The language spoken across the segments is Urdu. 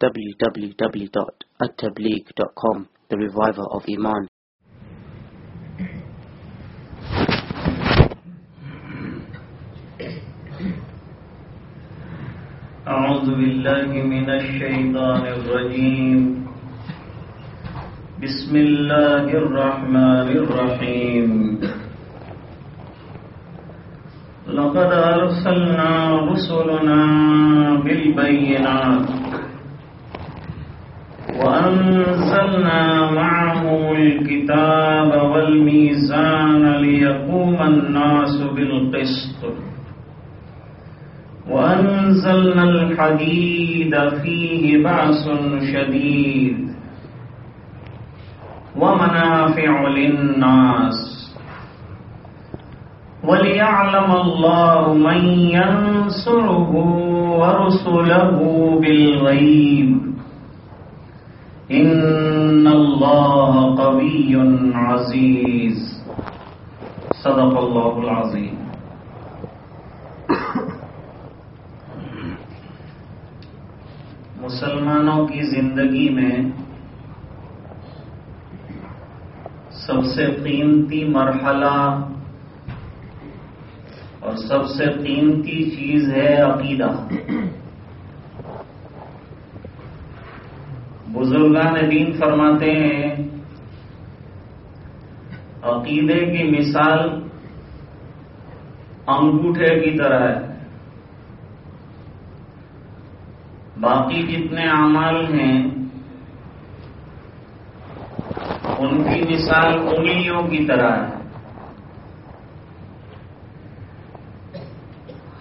www.attableek.com The Reviver of Iman أعوذ بالله من الشيطان الرجيم بسم الله الرحمن الرحيم لقد أرسلنا رسلنا بالبينات وأنزلنا معهم الكتاب والميزان ليقوم الناس بالقسط. وأنزلنا الحديد فيه بأس شديد. ومنافع للناس. وليعلم الله من ينصره ورسله بالغيب. إن الله قوي عزيز صدق الله العظيم مسلمانوں کی زندگی میں سب سے قیمتی مرحلہ اور سب سے قیمتی چیز ہے عقیدہ۔ بزرگان دین فرماتے ہیں، عقیدے کی مثال انگوٹھے کی طرح ہے۔ باقی جتنے اعمال ہیں، ان کی مثال انگلیوں کی طرح ہے۔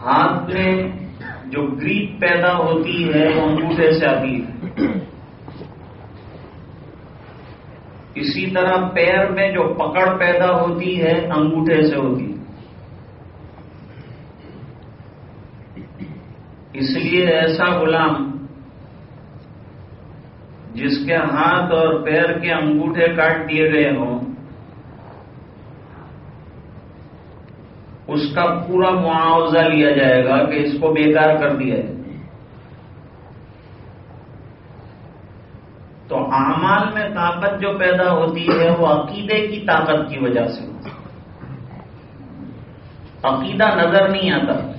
ہاتھ میں جو گریپ پیدا ہوتی ہے، وہ انگوٹھے سے آتی ہے۔ اسی طرح پیر میں جو پکڑ پیدا ہوتی ہے، انگوٹھے سے ہوتی ہے۔ اس لیے ایسا غلام جس کے ہاتھ اور پیر کے انگوٹھے کاٹ دیے گئے ہوں، اس کا پورا معاوضہ لیا جائے گا کہ اس کو بیکار کر دیا ہے تو اعمال میں طاقت جو پیدا ہوتی ہے وہ عقیدے کی طاقت کی وجہ سے ہوتی عقیدہ نظر نہیں آتا۔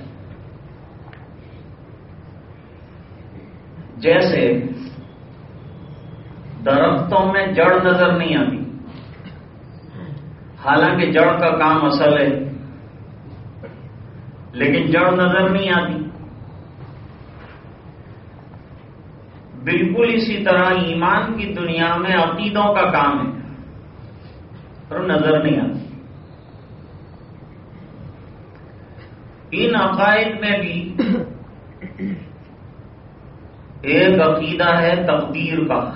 جیسے درختوں میں جڑ نظر نہیں آتی۔ حالانکہ جڑ کا کام اصل ہے، لیکن جڑ نظر نہیں آتی۔ بالکل اسی طرح ایمان کی دنیا میں عقیدوں کا کام ہے۔ اور نظر نہیں آتی۔ ان عقائد میں بھی ایک عقیدہ ہے تقدیر کا۔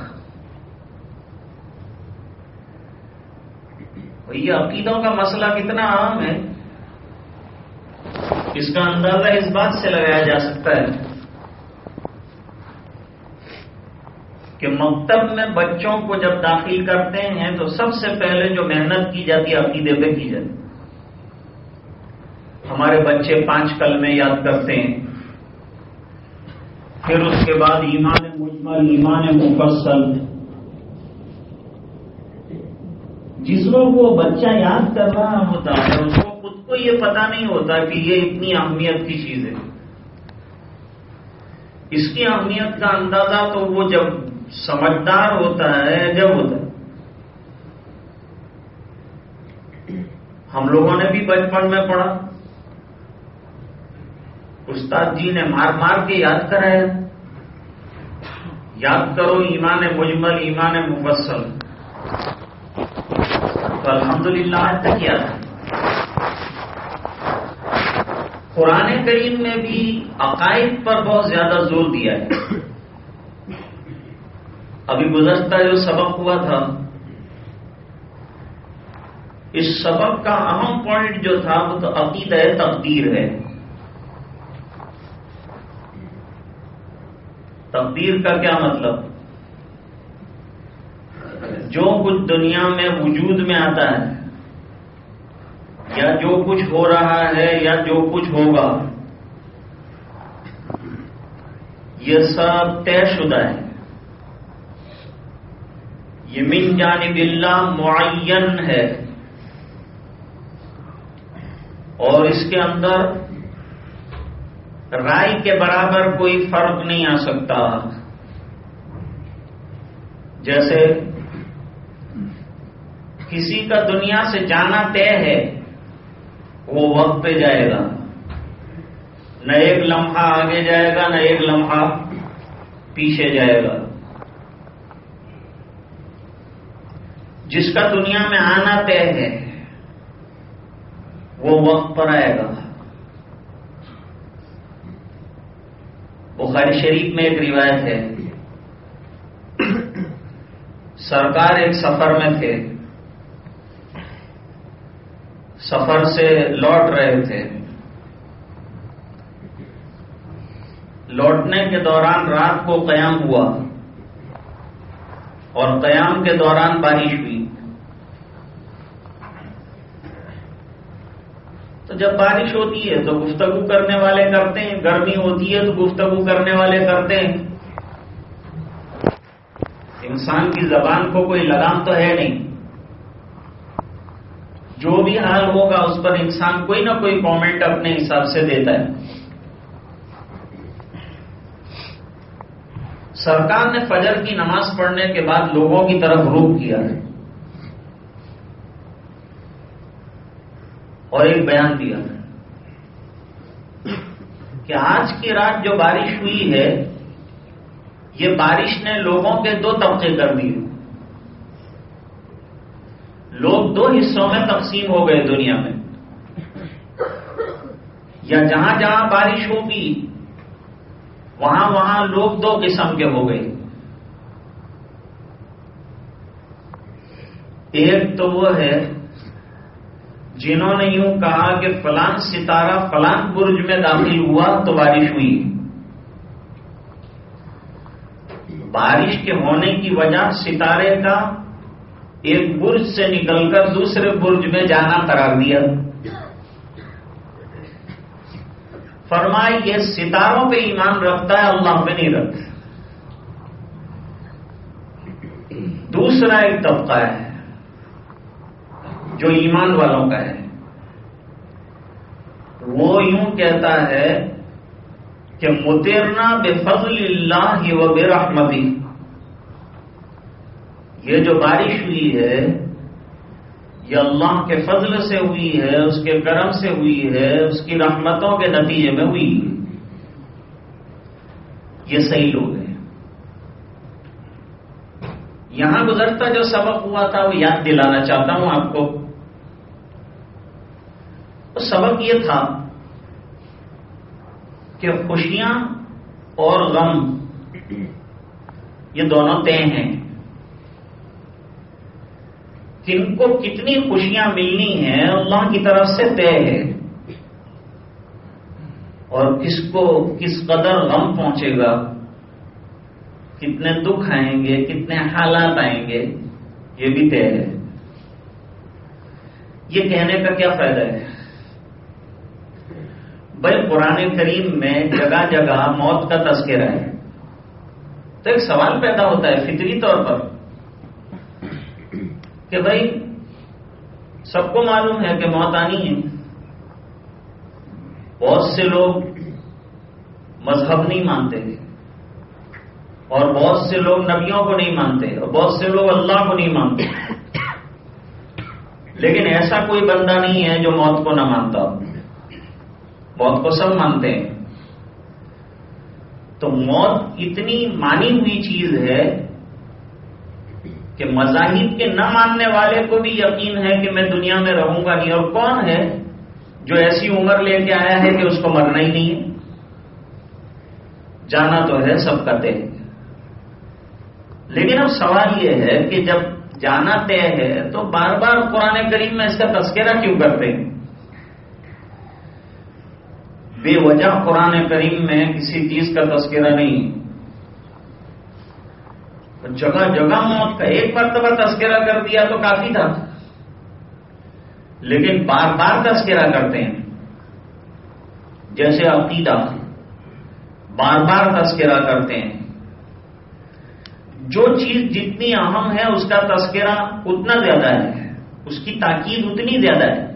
یہ عقیدوں کا مسئلہ کتنا عام ہے، اس کا اندازہ اس بات سے لگایا جا سکتا ہے۔ کہ مکتب میں بچوں کو جب داخل کرتے ہیں تو سب سے پہلے جو محنت کی جاتی ہے، عقیدے پہ کی جاتی ہمارے بچے پانچ کل میں یاد کرتے ہیں۔ پھر اس کے بعد ایمان مجمل، ایمان مفصل۔ جس وقت وہ بچہ یاد کر رہا ہوتا ہے، اس کو خود کو یہ پتا نہیں ہوتا کہ یہ اتنی اہمیت کی چیز ہے۔ اس کی اہمیت کا اندازہ تو وہ جب سمجھدار ہوتا ہے جب ہوتا ہے؟ ہم لوگوں نے بھی بچپن میں پڑھا۔ استاد جی نے مار مار کے یاد کرایا۔ یاد کرو، ایمان مجمل، ایمان مفصل۔ تو الحمد للہ آج تک یاد ہے قرآن کریم میں بھی عقائد پر بہت زیادہ زور دیا ہے۔ ابھی گزشتہ جو سبق ہوا تھا، اس سبق کا اہم پوائنٹ جو تھا، وہ تو عقیدہ تقدیر ہے۔ تقدیر کا کیا مطلب؟ جو کچھ دنیا میں وجود میں آتا ہے، یا جو کچھ ہو رہا ہے، یا جو کچھ ہوگا، یہ سب طے شدہ ہے۔ یہ من جانب اللہ معین ہے۔ اور اس کے اندر رائے کے برابر کوئی فرق نہیں آ سکتا۔ جیسے کسی کا دنیا سے جانا طے ہے، وہ وقت پہ جائے گا۔ نہ ایک لمحہ آگے جائے گا، نہ ایک لمحہ پیچھے جائے گا۔ جس کا دنیا میں آنا طے ہے، وہ وقت پر آئے گا۔ بخاری شریف میں ایک روایت ہے۔ سرکار ایک سفر میں تھے۔ سفر سے لوٹ رہے تھے۔ لوٹنے کے دوران رات کو قیام ہوا اور قیام کے دوران بارش ہوئی۔ تو جب بارش ہوتی ہے تو گفتگو کرنے والے کرتے ہیں، گرمی ہوتی ہے تو گفتگو کرنے والے کرتے ہیں۔ انسان کی زبان کو کوئی لگام تو ہے نہیں۔ جو بھی حال ہوگا، اس پر انسان کوئی نہ کوئی کامنٹ اپنے حساب سے دیتا ہے۔ سرکار نے فجر کی نماز پڑھنے کے بعد لوگوں کی طرف روک کیا ہے۔ اور ایک بیان دیا کہ آج کی رات جو بارش ہوئی ہے، یہ بارش نے لوگوں کے دو طبقے کر دیے۔ لوگ دو حصوں میں تقسیم ہو گئے دنیا میں۔ یا جہاں جہاں بارش ہوگی، وہاں وہاں لوگ دو قسم کے ہو گئے۔ ایک تو وہ ہے جنہوں نے یوں کہا کہ فلان ستارہ فلان برج میں داخل ہوا تو بارش ہوئی۔ بارش کے ہونے کی وجہ ستارے کا ایک برج سے نکل کر دوسرے برج میں جانا قرار دیا۔ فرمائی یہ ستاروں پہ ایمان رکھتا ہے، اللہ پہ نہیں رکھتا۔ دوسرا ایک طبقہ ہے۔ جو ایمان والوں کا ہے۔ وہ یوں کہتا ہے کہ مترنا بے فضل اللہ و بے رحمتی یہ جو بارش ہوئی ہے، یہ اللہ کے فضل سے ہوئی ہے، اس کے کرم سے ہوئی ہے، اس کی رحمتوں کے نتیجے میں ہوئی۔ یہ صحیح لوگ ہیں۔ یہاں گزرتا جو سبق ہوا تھا، وہ یاد دلانا چاہتا ہوں آپ کو۔ سبق یہ تھا کہ خوشیاں اور غم یہ دونوں طے ہیں۔ کن کو کتنی خوشیاں ملنی ہیں اللہ کی طرف سے طے ہے۔ اور کس کو کس قدر غم پہنچے گا۔ کتنے دکھ آئیں گے، کتنے حالات آئیں گے، یہ بھی طے ہے۔ یہ کہنے کا کیا فائدہ ہے؟ بھائی قرآن کریم میں جگہ جگہ موت کا تذکرہ ہے۔ تو ایک سوال پیدا ہوتا ہے فطری طور پر کہ بھائی سب کو معلوم ہے کہ موت آنی ہے۔ بہت سے لوگ مذہب نہیں مانتے اور بہت سے لوگ نبیوں کو نہیں مانتے اور بہت سے لوگ اللہ کو نہیں مانتے۔ لیکن ایسا کوئی بندہ نہیں ہے جو موت کو نہ مانتا موت کو سب مانتے ہیں۔ تو موت اتنی مانی ہوئی چیز ہے کہ مذاہب کے نہ ماننے والے کو بھی یقین ہے کہ میں دنیا میں رہوں گا نہیں اور کون ہے جو ایسی عمر لے کے آیا ہے کہ اس کو مرنا ہی نہیں ہے؟ جانا تو ہے سب کا طے لیکن اب سوال یہ ہے کہ جب جانا طے ہے تو بار بار قرآن کریم میں اس کا تذکرہ کیوں کرتے ہیں؟ بے وجہ قرآن کریم میں کسی چیز کا تذکرہ نہیں۔ جگہ جگہ موت کا ایک مرتبہ تذکرہ کر دیا تو کافی تھا۔ لیکن بار بار تذکرہ کرتے ہیں۔ جیسے عقیدہ بار بار تذکرہ کرتے ہیں۔ جو چیز جتنی اہم ہے، اس کا تذکرہ اتنا زیادہ ہے۔ اس کی تاکید اتنی زیادہ ہے۔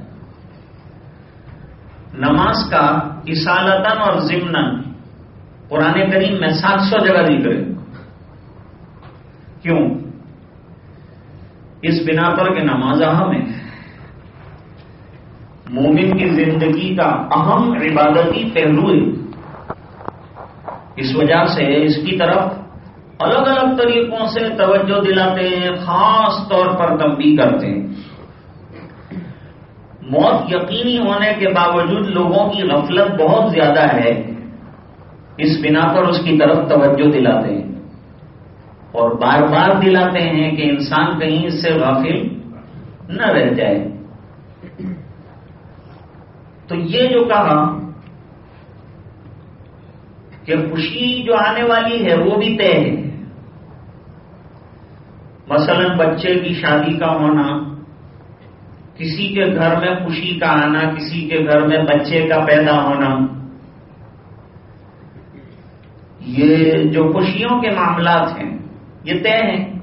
نماز کا اسالتن اور ضمن قرآن کریم میں سات سو جگہ ذکر ہے۔ کیوں؟ اس بنا پر کہ نماز اہم ہے۔ مومن کی زندگی کا اہم عبادتی پہلو ہے۔ اس وجہ سے اس کی طرف الگ الگ طریقوں سے توجہ دلاتے ہیں، خاص طور پر تنبیہ کرتے ہیں۔ موت یقینی ہونے کے باوجود لوگوں کی غفلت بہت زیادہ ہے، اس بنا پر اس کی طرف توجہ دلاتے ہیں۔ اور بار بار دلاتے ہیں کہ انسان کہیں اس سے غافل نہ رہ جائے۔ تو یہ جو کہا کہ خوشی جو آنے والی ہے وہ بھی طے ہے۔ مثلا بچے کی شادی کا ہونا کسی کے گھر میں خوشی کا آنا، کسی کے گھر میں بچے کا پیدا ہونا۔ یہ جو خوشیوں کے معاملات ہیں، یہ طے ہیں۔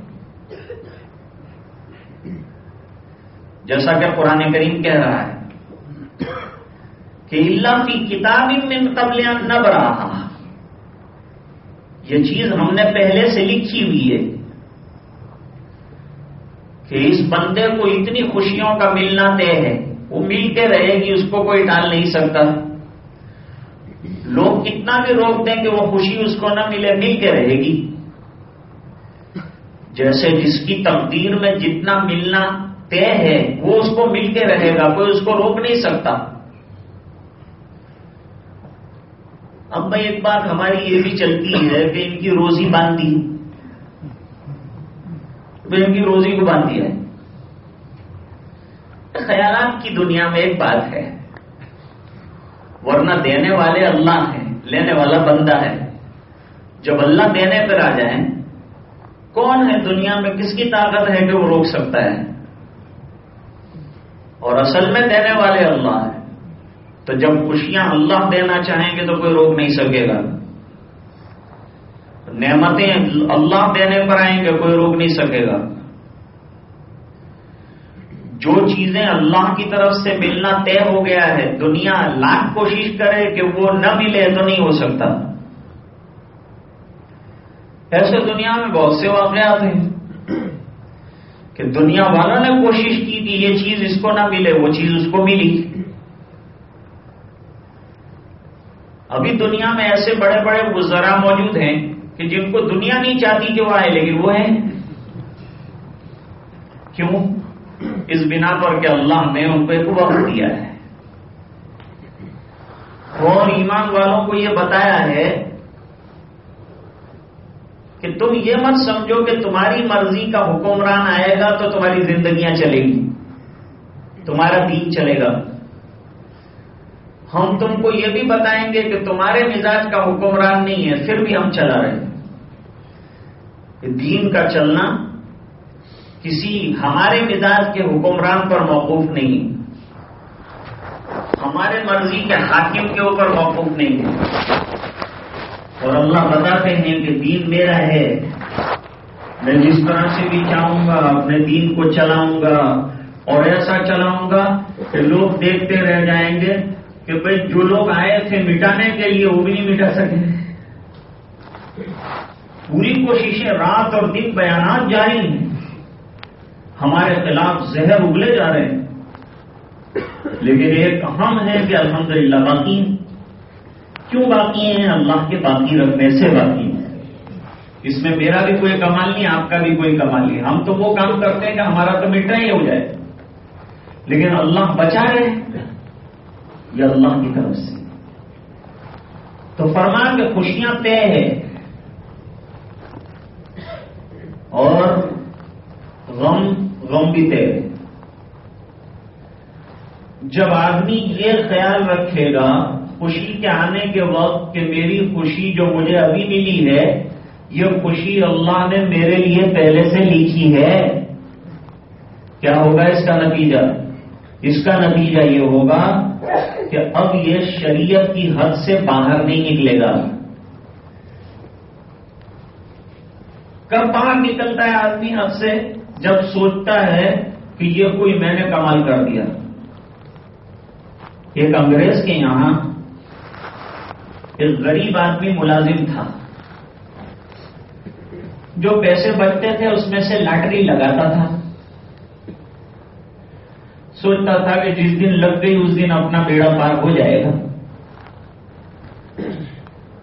جیسا کہ قرآن کریم کہہ رہا ہے کہ اللہ کی کتاب من قبل نہ رہا یہ چیز ہم نے پہلے سے لکھی ہوئی ہے۔ کہ اس بندے کو اتنی خوشیوں کا ملنا طے ہے، وہ مل کے رہے گی، اس کو کوئی ڈال نہیں سکتا۔ لوگ کتنا بھی روک دیں کہ وہ خوشی اس کو نہ ملے مل کے رہے گی۔ جیسے جس کی تقدیر میں جتنا ملنا طے ہے، وہ اس کو مل کے رہے گا، کوئی اس کو روک نہیں سکتا۔ اب بھائی ایک بات ہماری یہ بھی چلتی ہے کہ ان کی روزی باندھی۔ ان کی روزی کو باندھی ہے۔ خیالات کی دنیا میں ایک بات ہے۔ ورنہ دینے والے اللہ ہیں، لینے والا بندہ ہے۔ جب اللہ دینے پر آ جائیں، کون ہے دنیا میں کس کی طاقت ہے کہ وہ روک سکتا ہے؟ اور اصل میں دینے والے اللہ ہیں۔ تو جب خوشیاں اللہ دینا چاہیں گے تو کوئی روک نہیں سکے گا۔ نعمتیں اللہ دینے پر آئیں گے، کوئی روک نہیں سکے گا۔ جو چیزیں اللہ کی طرف سے ملنا طے ہو گیا ہے، دنیا لاکھ کوشش کرے کہ وہ نہ ملے تو نہیں ہو سکتا۔ ایسے دنیا میں بہت سے واقعات ہیں کہ دنیا والوں نے کوشش کی کہ یہ چیز اس کو نہ ملے، وہ چیز اس کو ملی۔ ابھی دنیا میں ایسے بڑے بڑے گزرا موجود ہیں کہ جن کو دنیا نہیں چاہتی کہ وہ آئے، لیکن وہ ہیں۔ کیوں؟ اس بنا پر کہ اللہ نے ان کو ایک وقت دیا ہے۔ اور ایمان والوں کو یہ بتایا ہے کہ تم یہ مت سمجھو کہ تمہاری مرضی کا حکمران آئے گا تو تمہاری زندگیاں چلے گی، تمہارا دین چلے گا۔ ہم تم کو یہ بھی بتائیں گے کہ تمہارے مزاج کا حکمران نہیں ہے، پھر بھی ہم چلا رہے ہیں۔ دین کا چلنا کسی ہمارے مزاج کے حکمران پر موقوف نہیں، ہمارے مرضی کے حاکم کے اوپر موقوف نہیں۔ ہے اور اللہ بتاتے ہیں کہ دین میرا ہے، میں جس طرح سے بھی چاہوں گا، اپنے دین کو چلاؤں گا، اور ایسا چلاؤں گا کہ لوگ دیکھتے رہ جائیں گے کہ بھائی جو لوگ آئے تھے مٹانے کے لیے، وہ بھی نہیں مٹا سکے۔ پوری کوششیں رات اور دن بیانات جاری ہیں۔ ہمارے خلاف زہر اگلے جا رہے ہیں۔ لیکن ایک اہم ہے کہ الحمدللہ باقی کیوں باقی ہیں؟ اللہ کے باقی رکھنے سے باقی ہیں۔ اس میں میرا بھی کوئی کمال نہیں، آپ کا بھی کوئی کمال نہیں۔ ہم تو وہ کام کرتے ہیں کہ ہمارا تو مٹا ہی ہو جائے۔ لیکن اللہ بچا رہے ہیں۔ یا اللہ کی طرف سے۔ تو فرمان کہ خوشیاں طے ہے اور غم غم بھی طے ہے جب آدمی یہ خیال رکھے گا، خوشی کے آنے کے وقت کہ میری خوشی جو مجھے ابھی ملی ہے، یہ خوشی اللہ نے میرے لیے پہلے سے لکھی ہے، کیا ہوگا اس کا نتیجہ؟ اس کا نتیجہ یہ ہوگا کہ اب یہ شریعت کی حد سے باہر نہیں نکلے گا۔ کب باہر نکلتا ہے آدمی اب سے جب سوچتا ہے کہ یہ کوئی میں نے کمال کر دیا؟ ایک انگریز کے یہاں ایک غریب آدمی ملازم تھا، جو پیسے بچتے تھے اس میں سے لاٹری لگاتا تھا۔ سوچتا تھا کہ جس دن لگ گئی اس دن اپنا بیڑا پار ہو جائے گا۔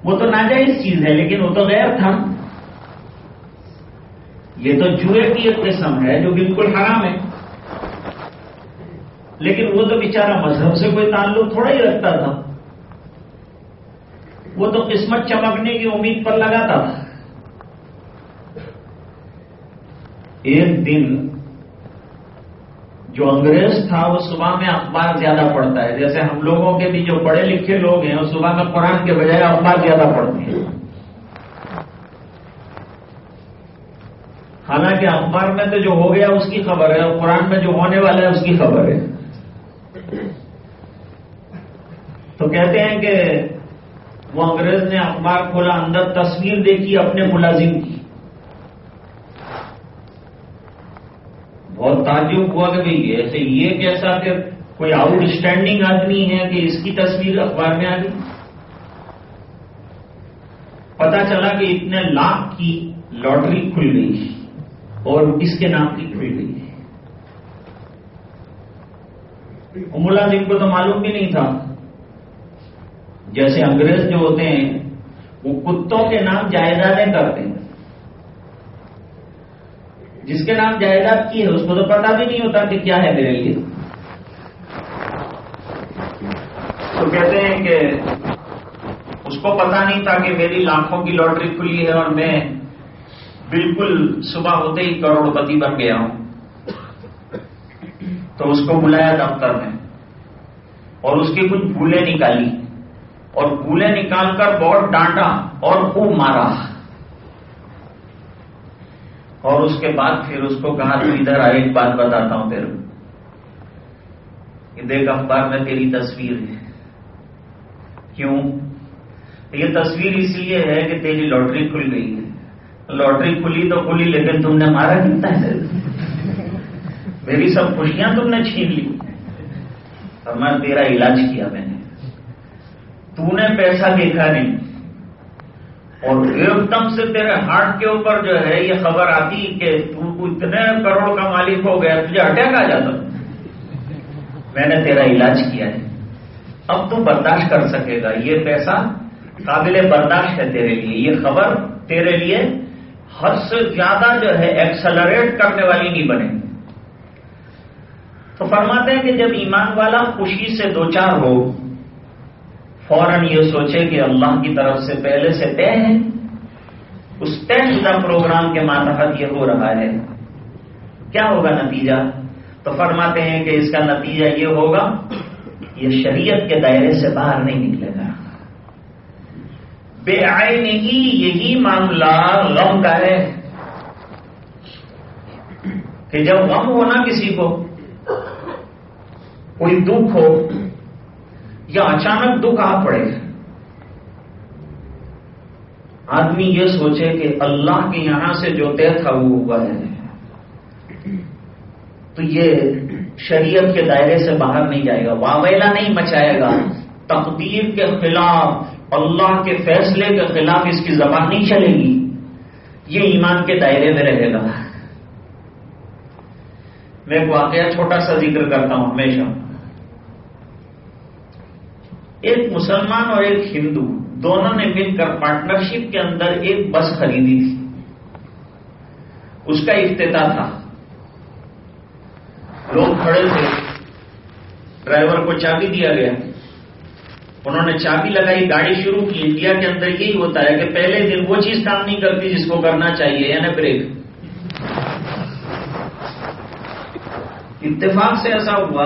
وہ تو ناجائز چیز ہے، لیکن وہ تو غیر تھا۔ یہ تو جوئے کی ایک قسم ہے جو بالکل حرام ہے۔ لیکن وہ تو بیچارہ مذہب سے کوئی تعلق تھوڑا ہی رکھتا تھا۔ وہ تو قسمت چمکنے کی امید پر لگاتا تھا۔ ایک دن جو انگریز تھا، وہ صبح میں اخبار زیادہ پڑھتا ہے۔ جیسے ہم لوگوں کے بھی جو پڑھے لکھے لوگ ہیں، وہ صبح میں قرآن کے بجائے اخبار زیادہ پڑھتے ہیں۔ حالانکہ اخبار میں تو جو ہو گیا اس کی خبر ہے اور قرآن میں جو ہونے والا ہے اس کی خبر ہے۔ تو کہتے ہیں کہ وہ انگریز نے اخبار کھولا، اندر تصویر دیکھی، اپنے ملازم کی۔ بہت تعجب ہوا کہ بھائی ایسے یہ کیسا کہ کوئی آؤٹ اسٹینڈنگ آدمی ہے کہ اس کی تصویر اخبار میں آ گئی۔ پتا چلا کہ اتنے لاکھ کی لاٹری کھل گئی۔ اور اس کے نام کی کھل گئی ملازم کو تو معلوم بھی نہیں تھا۔ جیسے انگریز جو ہوتے ہیں، وہ کتوں کے نام جائیدادیں کرتے ہیں۔ جس کے نام جائیداد کی ہے، اس کو تو پتا بھی نہیں ہوتا کہ کیا ہے میرے لیے۔ تو کہتے ہیں کہ اس کو پتا نہیں تھا کہ میری لاکھوں کی لاٹری کھلی ہے اور میں بالکل صبح ہوتے ہی کروڑ پتی بن گیا ہوں۔ تو اس کو بلایا دفتر میں اور اس کی کچھ بھولیں نکالی۔ اور بھولیں نکال کر بہت ڈانٹا اور خوب مارا۔ اور اس کے بعد پھر اس کو کہا، تو ادھر آئے، ایک بات بتاتا ہوں پھر کہ دیکھ، اخبار میں تیری تصویر ہے۔ کیوں؟ یہ تصویر اس لیے ہے کہ تیری لاٹری کھل گئی ہے۔ لاٹری کھلی تو کھلی، لیکن تم نے مارا کتنا ہے؟ میری سب خوشیاں تم نے چھین لی۔ اور میں تیرا علاج کیا میں نے؟ تو نے پیسہ دیکھا نہیں۔ اور ایک دم سے تیرے ہارٹ کے اوپر جو ہے، یہ خبر آتی کہ تو اتنے کروڑ کا مالک ہو گیا، تجھے اٹیک آ جاتا۔ میں نے تیرا علاج کیا ہے۔ اب تو برداشت کر سکے گا۔ یہ پیسہ قابل برداشت ہے تیرے لیے۔ یہ خبر تیرے لیے حد سے زیادہ جو ہے ایکسلریٹ کرنے والی نہیں بنے۔ تو فرماتے ہیں کہ جب ایمان والا خوشی سے دو چار ہو، فوراً یہ سوچے کہ اللہ کی طرف سے پہلے سے طے ہے، اس طے شدہ پروگرام کے ماتحت یہ ہو رہا ہے۔ کیا ہوگا نتیجہ؟ تو فرماتے ہیں کہ اس کا نتیجہ یہ ہوگا، یہ شریعت کے دائرے سے باہر نہیں نکلے گا۔ بے آئین یہی معاملہ غم کا ہے۔ کہ جب غم ہونا کسی کو، کوئی دکھ ہو یا اچانک دکھ آ پڑے، آدمی یہ سوچے کہ اللہ کے یہاں سے جو طے تھا وہ ہوا ہے، تو یہ شریعت کے دائرے سے باہر نہیں جائے گا، واویلا نہیں مچائے گا، تقدیر کے خلاف اللہ کے فیصلے کے خلاف اس کی زبان نہیں چلے گی۔ یہ ایمان کے دائرے میں رہے گا۔ میں ایک واقعہ چھوٹا سا ذکر کرتا ہوں ہمیشہ۔ ایک مسلمان اور ایک ہندو دونوں نے مل کر پارٹنرشپ کے اندر ایک بس خریدی تھی۔ اس کا افتتاح تھا۔ لوگ کھڑے تھے۔ ڈرائیور کو چابی دیا گیا۔ انہوں نے چابی لگائی، گاڑی شروع کی، انڈیا کے اندر یہی ہوتا ہے کہ پہلے دن وہ چیز کام نہیں کرتی جس کو کرنا چاہیے یعنی بریک۔ اتفاق سے ایسا ہوا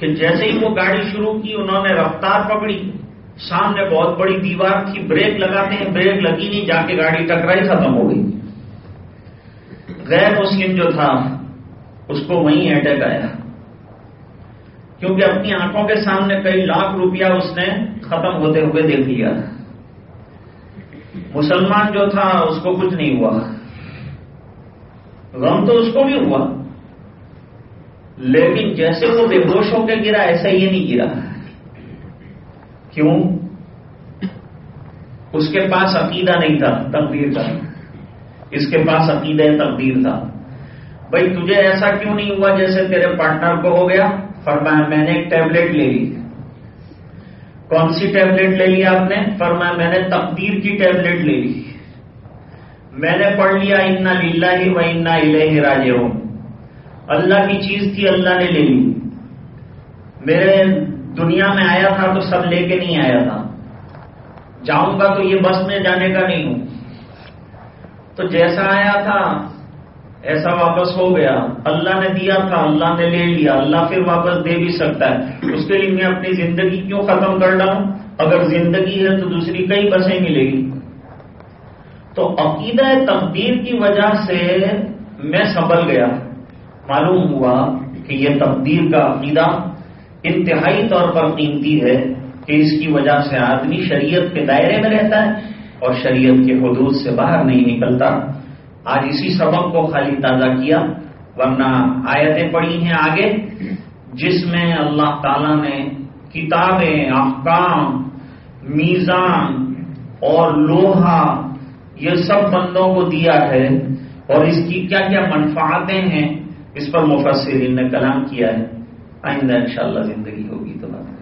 کہ جیسے ہی وہ گاڑی شروع کی، انہوں نے رفتار پکڑی۔ سامنے بہت بڑی دیوار تھی، بریک لگاتے ہیں، بریک لگی نہیں، جا کے گاڑی ٹکرائی ختم ہو گئی۔ غیر مسلم جو تھا، اس کو وہیں اٹیک آیا۔ کیونکہ اپنی آنکھوں کے سامنے کئی لاکھ روپیہ اس نے ختم ہوتے ہوئے دیکھ لیا مسلمان جو تھا، اس کو کچھ نہیں ہوا۔ غم تو اس کو بھی ہوا۔ لیکن جیسے وہ بے ہوش ہو کے گرا، ایسا یہ نہیں گرا۔ کیوں؟ اس کے پاس عقیدہ نہیں تھا، تقدیر کا اس کے پاس عقیدہ تقدیر تھا۔ بھائی، تجھے ایسا کیوں نہیں ہوا جیسے تیرے پارٹنر کو ہو گیا؟ فرمایا میں نے ایک ٹیبلٹ لے لی۔ کون سی ٹیبلٹ لے لی آپ نے؟ فرمایا میں نے تقدیر کی ٹیبلٹ لے لی۔ میں نے پڑھ لیا، انا لیلا ہی و انا الہ راجے اللہ کی چیز تھی، اللہ نے لے لی۔ میرے دنیا میں آیا تھا تو سب لے کے نہیں آیا تھا۔ جاؤں گا تو یہ بس میں جانے کا نہیں ہوں۔ تو جیسا آیا تھا ایسا واپس ہو گیا۔ اللہ نے دیا تھا، اللہ نے لے لیا۔ اللہ پھر واپس دے بھی سکتا ہے۔ اس کے لیے میں اپنی زندگی کیوں ختم کر رہا ہوں اگر زندگی ہے تو دوسری کئی بسیں ملے گی۔ تو عقیدہ تقدیر کی وجہ سے میں سنبھل گیا۔ معلوم ہوا کہ یہ تقدیر کا عقیدہ انتہائی طور پر قیمتی ہے کہ اس کی وجہ سے آدمی شریعت کے دائرے میں رہتا ہے اور شریعت کے حدود سے باہر نہیں نکلتا۔ آج اسی سبق کو خالی تازہ کیا، ورنہ آیتیں پڑھی ہیں آگے، جس میں اللہ تعالی نے کتابیں، احکام، میزان اور لوہا، یہ سب بندوں کو دیا ہے اور اس کی کیا کیا منفاطیں ہیں، اس پر مفسرین نے کلام کیا ہے۔ آئندہ انشاءاللہ زندگی ہوگی تو بات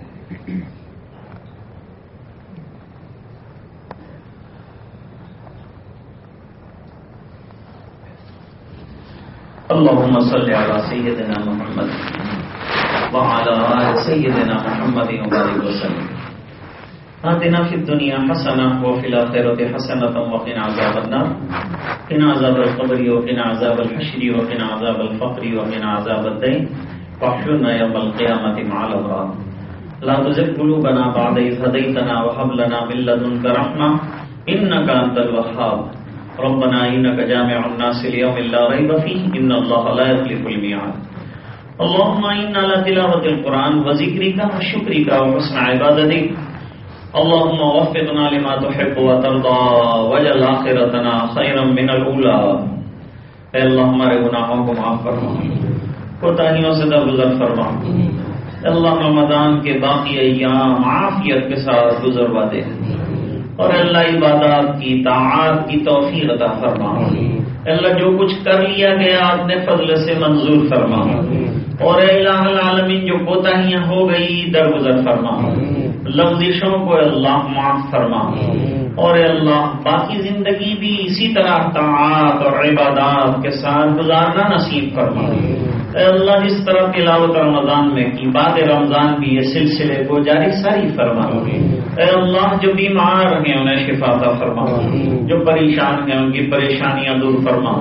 اللهم صل على سيدنا محمد وعلى آل سيدنا محمد وبارك وسلم. آتنا في الدنيا حسنة وفي الآخرة حسنة وقنا عذاب النار. قنا عذاب القبر وقنا عذاب الحشر وقنا عذاب الفقر وقنا عذاب الدين. واحشرنا يوم القيامة مع الأبرار. لا تزغ قلوبنا بعد إذ هديتنا وهب لنا من لدنك رحمة إنك أنت الوهاب. ربنا إنك جامع الناس اليوم لا ريب فيه. إن الله لا يخلف الميعاد. اللهم إنا لتلاوة القرآن وذكرك وشكرك وحسن عبادتك. اللهم وفقنا لما تحب وترضى. وجل آخرتنا خيرا من الأولى. اے اللہ، ہمارے گناہوں کو معاف فرما. کوتاہیوں سے درگزر فرما. اللہ، رمضان کے باقی ایام عافیت کے ساتھ گزروا دے. اور اللہ عبادات کی طاعات کی توفیق عطا فرما۔ اللہ جو کچھ کر لیا گیا اپنے فضل سے منظور فرما۔ اور اللہ العالمین جو کوتاہیاں ہو گئی درگزر فرما۔ لفظشوں کو اللہ معاف فرما۔ اور اللہ باقی زندگی بھی اسی طرح طاعات اور عبادات کے ساتھ گزارنا نصیب فرما۔ اے اللہ جس طرح تلاوت رمضان میں کی بات رمضان بھی یہ سلسلے کو جاری ساری فرما اے اللہ جو بیمار ہیں انہیں شفا فرما جو پریشان ہیں ان کی پریشانیاں دور فرما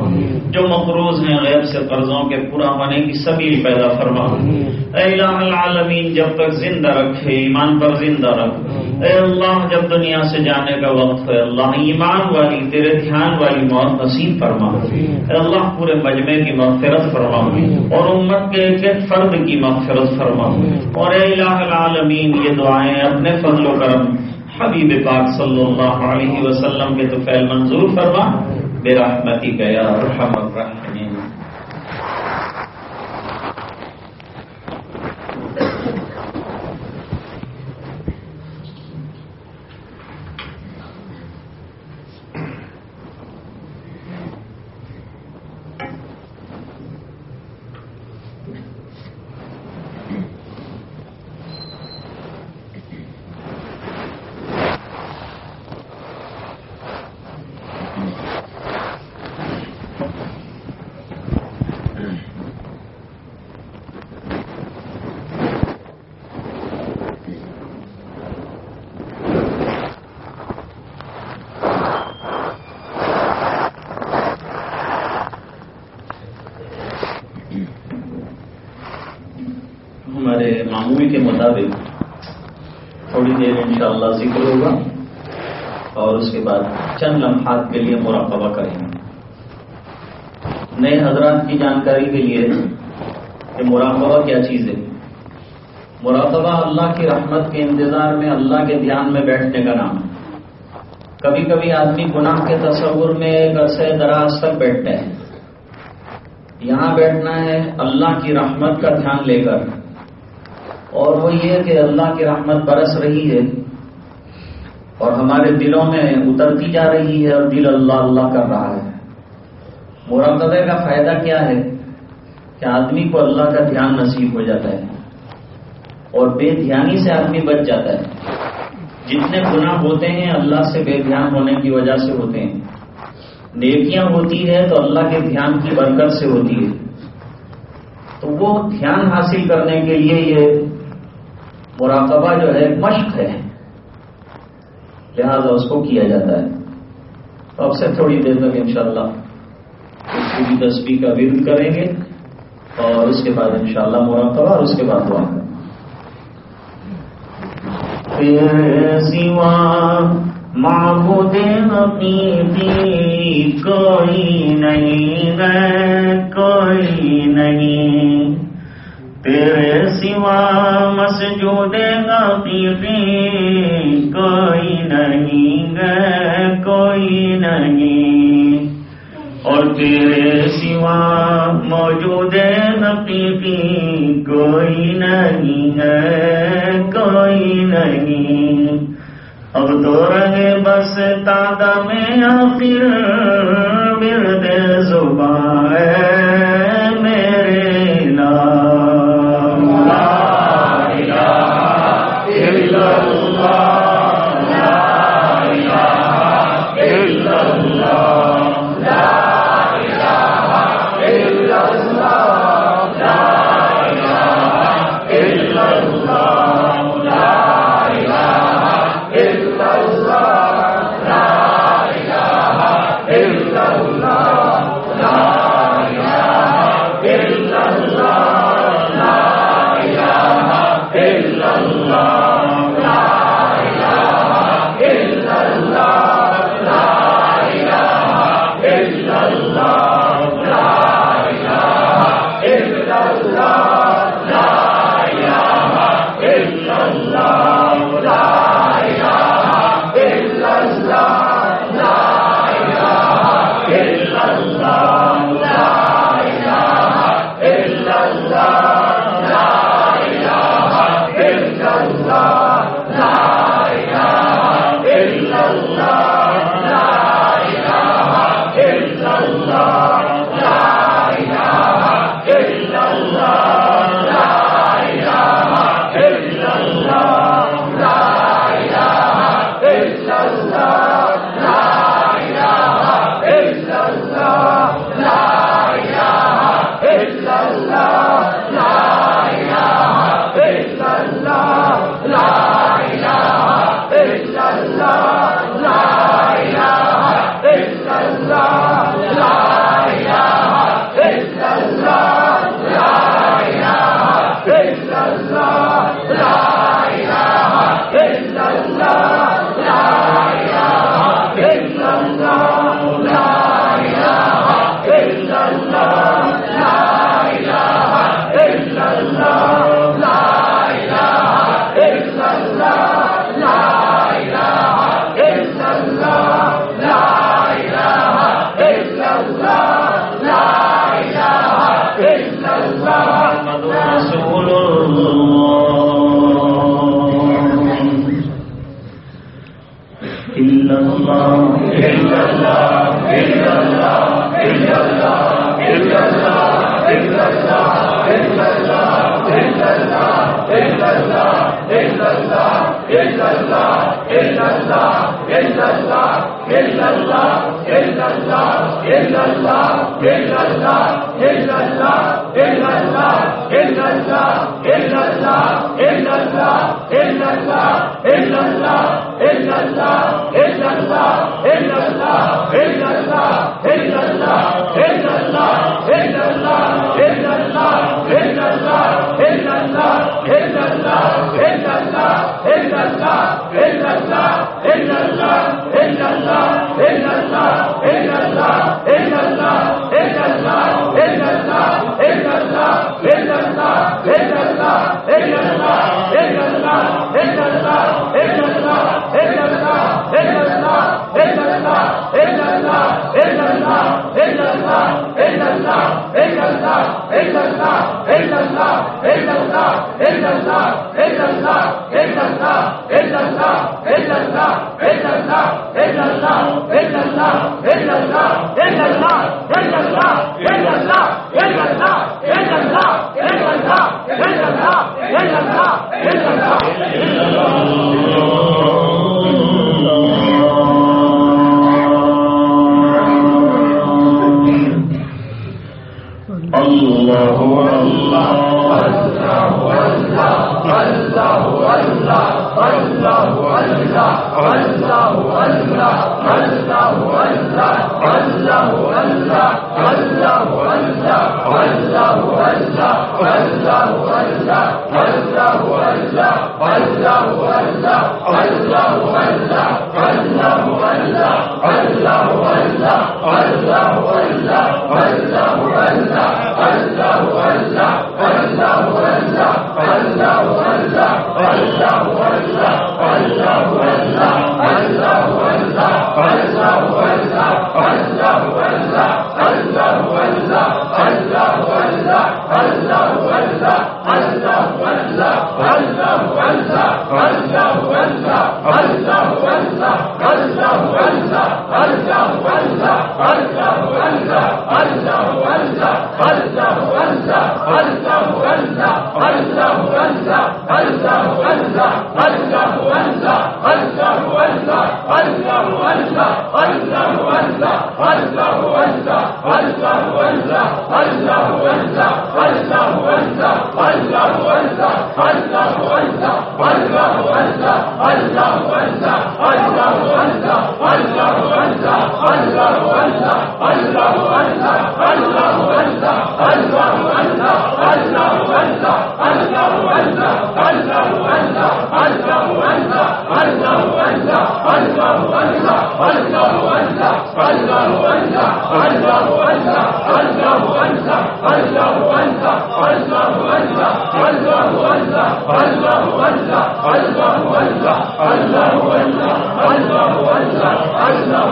جو مقروض ہیں غیب سے قرضوں کے پورا ہونے کی سبھی پیدا فرما اے الہ العالمین جب تک زندہ رکھے ایمان پر زندہ رکھ۔ اے اللہ جب دنیا سے جانے کا وقت ہے اللہ ایمان والی تیرے دھیان والی موت نصیب فرما۔ اے اللہ پورے مجمع کی مغفرت فرما۔ اور امت کے ایک ایک فرد کی مغفرت فرما۔ اور اے الہ العالمین، یہ دعائیں اپنے فضل و کرم حبیب پاک صلی اللہ علیہ وسلم کے تو فیل منظور فرما۔ بے رحمتی گیا رحم الرحمین ذکر ہوگا اور اس کے بعد چند لمحات کے لیے مراقبہ کریں گے۔ نئے حضرات کی جانکاری کے لیے کہ مراقبہ کیا چیز ہے۔ مراقبہ اللہ کی رحمت کے انتظار میں اللہ کے دھیان میں بیٹھنے کا نام ہے۔ کبھی کبھی آدمی گناہ کے تصور میں ایک عرصے دراز تک بیٹھتے ہیں یہاں بیٹھنا ہے اللہ کی رحمت کا دھیان لے کر۔ وہ یہ کہ اللہ کی رحمت برس رہی ہے اور ہمارے دلوں میں اترتی جا رہی ہے اور دل اللہ اللہ کر رہا ہے۔ مراقبے کا فائدہ کیا ہے؟ کہ آدمی کو اللہ کا دھیان نصیب ہو جاتا ہے اور بے دھیانی سے آدمی بچ جاتا ہے۔ جتنے گناہ ہوتے ہیں اللہ سے بے دھیان ہونے کی وجہ سے ہوتے ہیں۔ نیکیاں ہوتی ہے تو اللہ کے دھیان کی برکت سے ہوتی ہے۔ تو وہ دھیان حاصل کرنے کے لیے یہ مراقبہ جو ہے، مشق ہے۔ لہذا اس کو کیا جاتا ہے۔ تو اب سے تھوڑی دیر تک انشاءاللہ اس کی بھی تصویر کا ورد کریں گے اور اس کے بعد انشاءاللہ مراقبہ اور اس کے بعد دعا۔ سوا معبود حقیقی کوئی نہیں ہے، کوئی نہیں۔ تیرے سوا مسجود حقیقی کوئی نہیں ہے، کوئی نہیں۔ اور تیرے سوا موجود حقیقی کوئی نہیں ہے، کوئی نہیں۔ اب تو رہے بس تادا میں آخر، ورد زبان میرے اللہ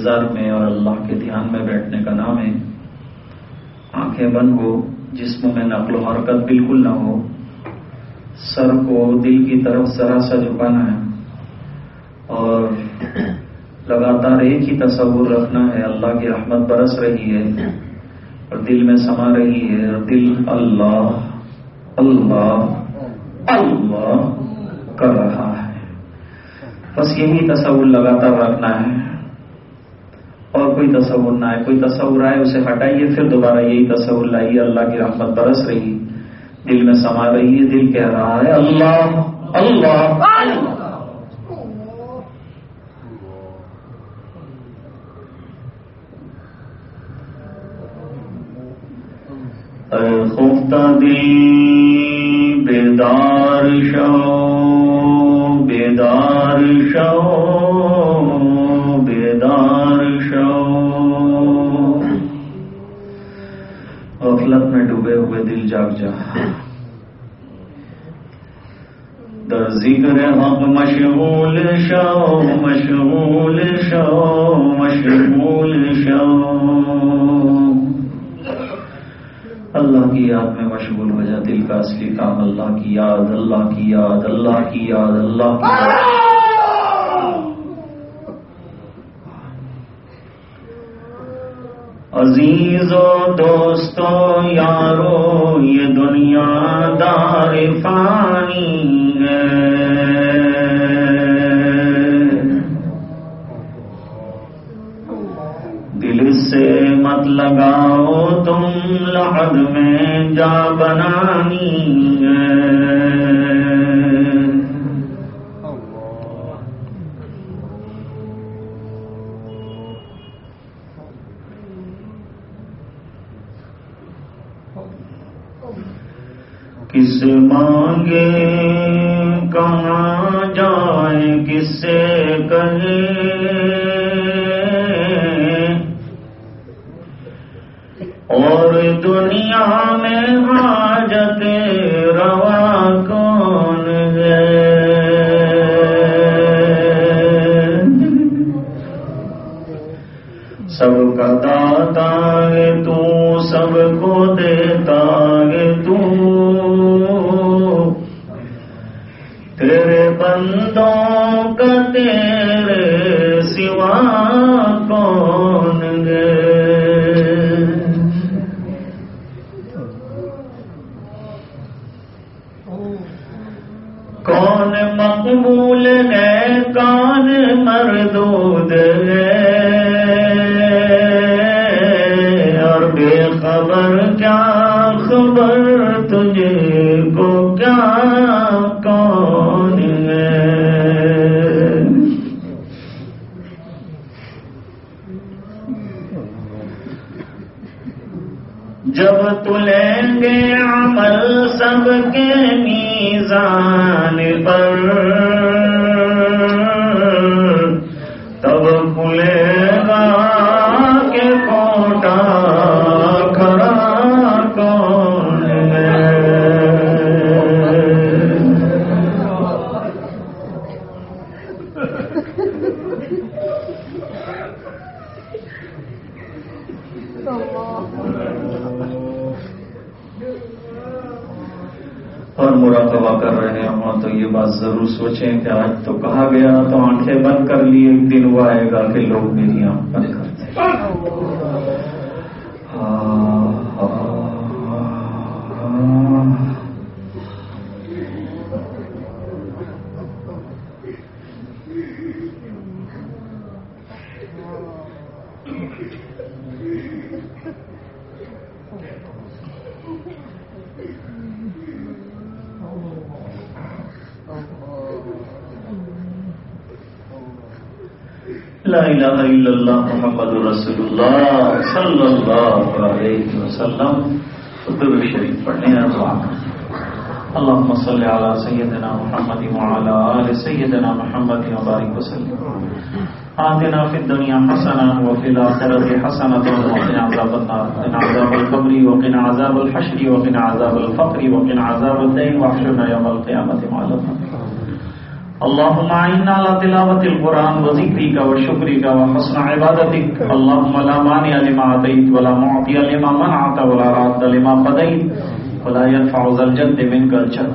انتظار میں اور اللہ کے دھیان میں بیٹھنے کا نام ہے۔ آنکھیں بند ہو، جسم میں نقل و حرکت بالکل نہ ہو۔ سر کو دل کی طرف ذرا سا جھکانا ہے۔ اور لگاتار ایک ہی تصور رکھنا ہے، اللہ کی رحمت برس رہی ہے اور دل میں سما رہی ہے۔ اور دل اللہ اللہ اللہ کر رہا ہے۔ بس یہی تصور لگاتار رکھنا ہے۔ اور کوئی تصور نہ ہے کوئی تصور آئے، اسے ہٹائیے، پھر دوبارہ یہی تصور لائیے، اللہ کی رحمت برس رہی۔ دل میں سما رہی ہے، دل کہہ رہا ہے، اللہ اللہ خوفتہ دل، بیدار شو غفلت میں ڈوبے ہوئے دل جاگ جا در ذکر حق مشغول شو مشغول شو مشغول شو اللہ کی یاد میں مشغول ہو جا، دل کا اصلی کام اللہ کی یاد، اللہ کی یاد، اللہ کی یاد، اللہ کی یاد۔ عزیز و دوستو یارو، یہ دنیا دار فانی دل سے مت لگاؤ تم لحد میں جا بنانی کس مانگے، کہاں جائے کس سے کہیں اور دنیا میں حاجت روا کون ہے؟ سب کا داتا ہے، تو سب کو دیتا ہے۔ بندوں کا تیرے سوا کون گے؟ کون مقبول ہے؟ کون مردود ہے؟ کے میزان پر کر رہے ہوں تو یہ بات ضرور سوچیں کہ آج تو کہا گیا تو آنکھیں بند کر لی ایک دن وہ آئے گا کہ لوگ میری آنکھ بند کرتے لا الہ الا اللہ محمد رسول اللہ صلی اللہ علیہ وسلم خطب شریف پڑھنے ہیں دعا اللهم صل على سيدنا محمد وعلى آل سيدنا محمد وبارك وسلم. آتنا في الدنيا حسنة وفي الآخرة حسنة وقنا عذاب النار. وقنا عذاب القبر وقنا عذاب الحشر وقنا عذاب الفقر وقنا عذاب الدين واحشرنا يوم القيامة. مع الأبرار اللهم اعنا على تلاوة القرآن وذكرك وشكرك وحسن عبادتك اللهم لا مانع لما أعطيت ولا معطي لما منعت ولا راد لما قضيت ولا ينفع ذا الجد منك الجد.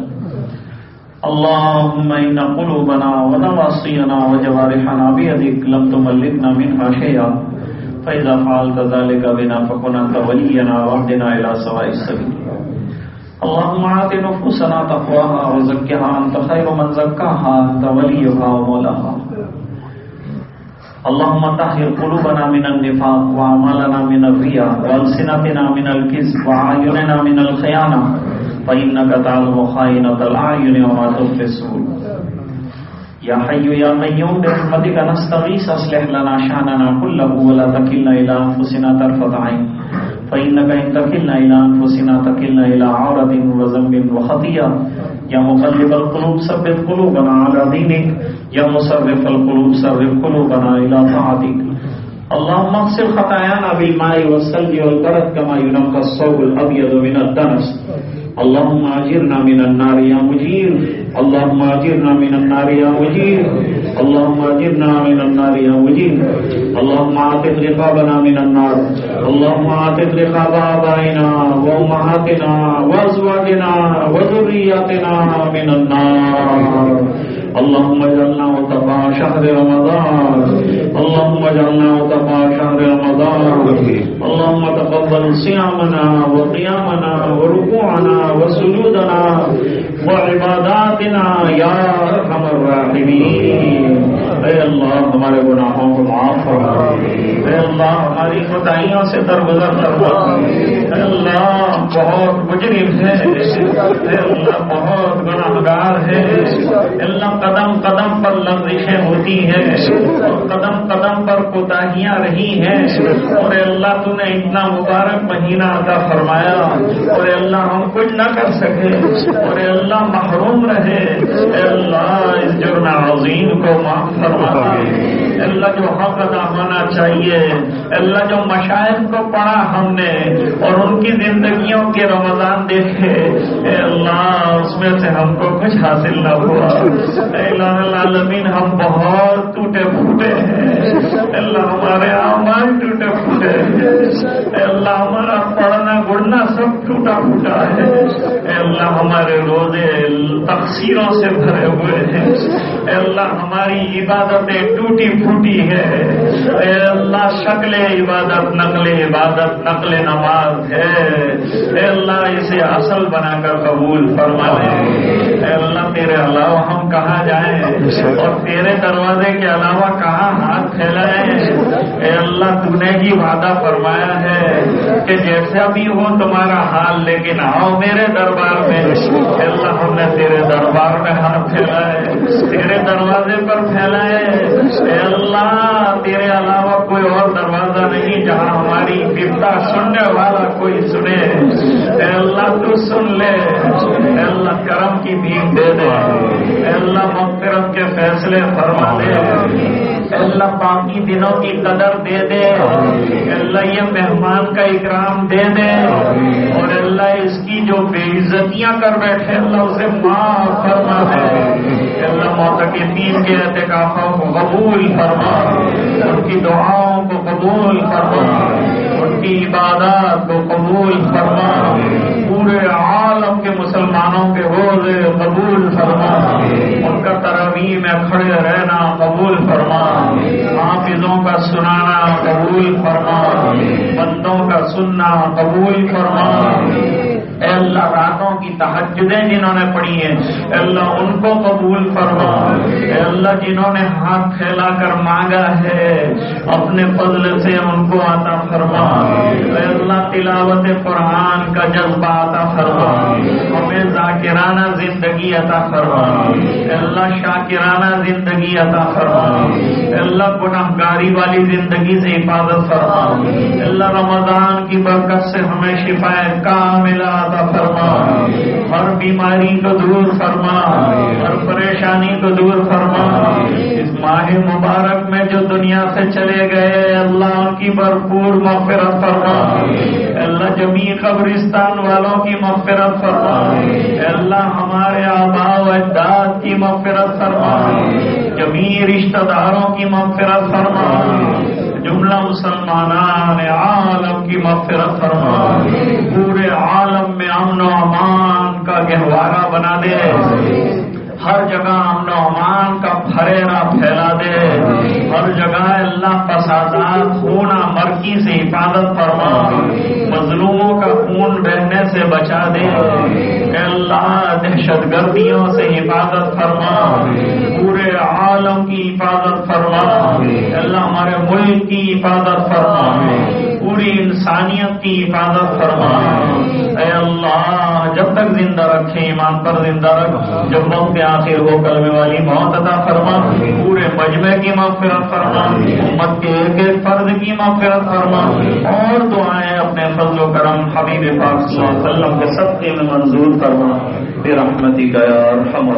اللهم إن قلوبنا ونواصينا وجوارحنا بيدك لم تملكنا منها شيئا فإذا فعلت ذلك بنا فكن أنت ولينا واهدنا إلى سواء السبيل اللهم آت نفوسنا تقواها وزكها أنت خير من زكاها أنت وليها ومولاها اللهم طهر قلوبنا من النفاق وأعمالنا من الرياء وألسنتنا من الكذب وأعيننا من الخيانة فإنك تعلم خائنة الأعين وما تخفي الصدور يا حي يا قيوم، برحمتك نستغيث اصلح لنا شأننا كله ولا تكلنا إلى أنفسنا طرفة عين. فإنك إن تكلنا إلى أنفسنا تكلنا إلى عورة وذنب وخطيئة يا مقلب القلوب ثبت قلوبنا على دينك يا مصرف القلوب صرف قلوبنا إلى طاعتك اللهم اغسل خطايانا بالماء والثلج والبرد كما ينقى الثوب الأبيض من الدنس اللهم اجرنا من النار يا مجير اللهم اجرنا من النار يا مجير اللهم اجرنا من النار يا مجير اللهم عاتق رقابنا من النار. اللهم عاتق رقاب آبائنا وأمهاتنا وأزواجنا وذرياتنا من النار. اللهم اجعلنا وتقى شهر رمضان. اللهم اجعلنا وتقى شهر رمضان. اللهم تقبل صيامنا وقيامنا وركوعنا وسجودنا وعباداتنا يا ارحم الراحمين. اے اللہ ہمارے گناہوں کو معاف فرما۔ اے اللہ ہماری خدائیوں سے درگزر فرما۔ اے اللہ بہت مجرم ہے۔ اے اللہ بہت گناہ گار ہے اللہ قدم قدم پر لفظیں ہوتی ہیں۔ اور قدم قدم پر کوتاہیاں رہی ہیں۔ اور اللہ تو نے اتنا مبارک مہینہ عطا فرمایا۔ اور اللہ ہم کچھ نہ کر سکے۔ اور اللہ محروم رہے۔ اے اللہ اس جرم عظیم کو معاف فرما۔ اللہ جو حق ادا ہونا چاہیے، اللہ جو مشاہد کو پڑھا ہم نے اور ان کی زندگیوں کے رمضان دیکھے، اے اللہ، اس میں سے ہم کو کچھ حاصل نہ ہوا۔ اے اللہ العالمین، ہم بہت ٹوٹے پھوٹے ہیں۔ اللہ، ہمارے آمار ٹوٹے پھوٹے ہیں۔ اللہ، ہمارا پڑھنا گڑنا سب ٹوٹا پھوٹا ہے۔ اے اللہ، ہمارے روزے تقسیروں سے بھرے ہوئے ہیں۔ اے اللہ، ہماری عبادتیں ٹوٹی پھوٹی ہے۔ اے اللہ، شکل عبادت، نقل عبادت، نقل نماز ہے۔ اے اللہ، اسے اصل بنا کر قبول فرما لے۔ اے اللہ، تیرے علاوہ ہم کہاں جائیں؟ اور تیرے دروازے کے علاوہ کہاں ہاتھ پھیلائیں؟ اے اللہ تم نے ہی وعدہ فرمایا ہے کہ جیسا بھی ہو تمہارا حال لیکن آؤ میرے دربار میں۔ اے اللہ ہم نے تیرے دربار میں ہاتھ پھیلائے، تیرے دروازے پر پھیلائے۔ اے اللہ، تیرے علاوہ کوئی اور دروازہ نہیں جہاں ہماری بپتا سننے والا کوئی سنے۔ اے اللہ تو سن لے۔ اے اللہ کرم کی بھیک دے دے۔ اے اللہ مغفرت کے فیصلے فرما دے۔ اللہ باقی دنوں کی قدر دے دے۔ اللہ یہ مہمان کا اکرام دے دے۔ اور اللہ اس کی جو بے عزتیاں کر بیٹھے اللہ اسے معاف فرما دے۔ اللہ موتقین کے اعتکافوں کو قبول فرما۔ ان کی دعاؤں کو قبول فرما۔ ان کی عبادات کو قبول فرما۔ پورے عالم کے مسلمانوں کے روزے قبول فرما۔ ان کا تراویح میں کھڑے رہنا قبول فرما۔ حافظوں کا سنانا قبول فرما۔ بندوں کا سننا قبول فرما۔ اے اللہ، راتوں کی تحجدیں جنہوں نے پڑھی ہیں، اے اللہ، ان کو قبول فرما۔ اے اللہ، جنہوں نے ہاتھ پھیلا کر مانگا ہے، اپنے فضل سے ان کو عطا فرما۔ اے اللہ، تلاوت قرآن کا جذبہ عطا فرما ہمیں ذاکرانہ زندگی عطا فرما اللہ شاکرانہ زندگی عطا فرما اللہ گناہ گاری والی زندگی سے حفاظت فرما اللہ رمضان کی برکت سے ہمیں شفا کاملہ عطا فرما ہر بیماری کو دور فرما ہر پریشانی کو دور فرما اس ماہ مبارک میں جو دنیا سے چلے گئے اللہ کی بھرپور مغفرت فرما اللہ جمی قبرستان والوں کی مغفرت فرما۔ اللہ ہمارے آبا و اجداد کی مغفرت فرما۔ جمی رشتہ داروں کی مغفرت فرما۔ جملہ مسلمان عالم کی مغفرت فرما۔ پورے عالم میں امن و امان کا گہوارہ بنا دے۔ ہر جگہ امن و امان کا پھریرا پھیلا دے۔ ہر جگہ اللہ فسادات خونا مرکی سے حفاظت فرما۔ مظلوموں کا خون بہنے سے بچا دے۔ اللہ دہشت گردیوں سے حفاظت فرما۔ پورے عالم کی حفاظت فرما۔ اللہ ہمارے ملک کی حفاظت فرما۔ پوری انسانیت کی حفاظت فرما۔ اے اللہ، جب تک زندہ رکھے، ایمان پر زندہ رکھ۔ جب وقت آخر ہو کلمے والی موت عطا فرما۔ پورے مجمع کی مغفرت فرما۔ امت کے ایک ایک فرد کی مغفرت فرما۔ اور دعائیں اپنے فضل و کرم حبیب پاک صلی اللہ علیہ وسلم کے صدقے میں منظور فرما۔ رحمتی کا یا ارحم